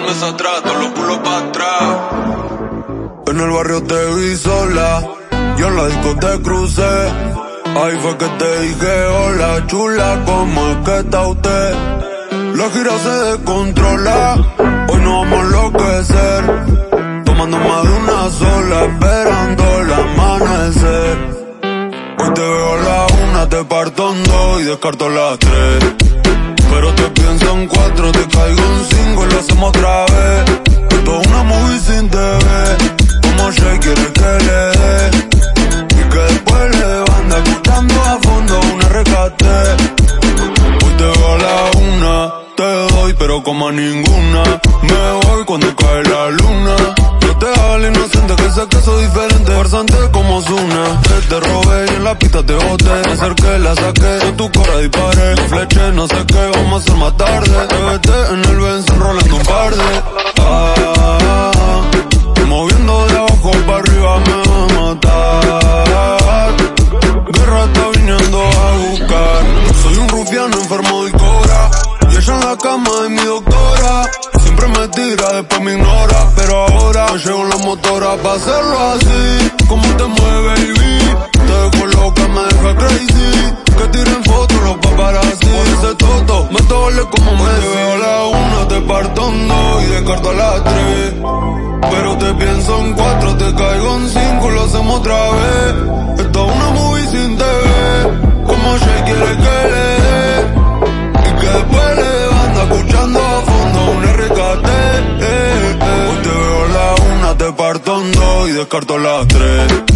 todos los culos para atrás. En el barrio te vi sola, yo en la disco te crucé. Ahí fue que te dije, hola chula, ¿cómo es que está usted? La gira se descontrola, hoy no vamos a enloquecer. Tomando más de una sola, esperando el amanecer. Hoy te veo a la una, te parto en dos y descarto las tres. Pero te pienso en cuatro, pero como a ninguna. Me voy cuando cae la luna. No te hagas inocente que sé que soy diferente, farsante como Zuna. Te, robé y en la pista te boté. Me acerqué, la saqué, de tu cara disparé. Fleché, no sé qué, vamos a hacer más tarde. Te vete en el Benz enrolando un par de. Ah, moviendo de abajo para arriba me va a matar. Guerra está viniendo a buscar. Soy un rufiano enfermo doctora. Siempre me tira, después me ignora. Pero ahora llego en la motora para hacerlo así. Como te mueve, baby. Te dejo loca, me deja crazy. Que tiren fotos los paparazzi. Por ese toto, me tole como me Te veo a la una, te parto en dos y descarto a las tres. Pero te pienso en cuatro, te caigo en cinco y lo hacemos otra vez. Parto dos y descarto las tres.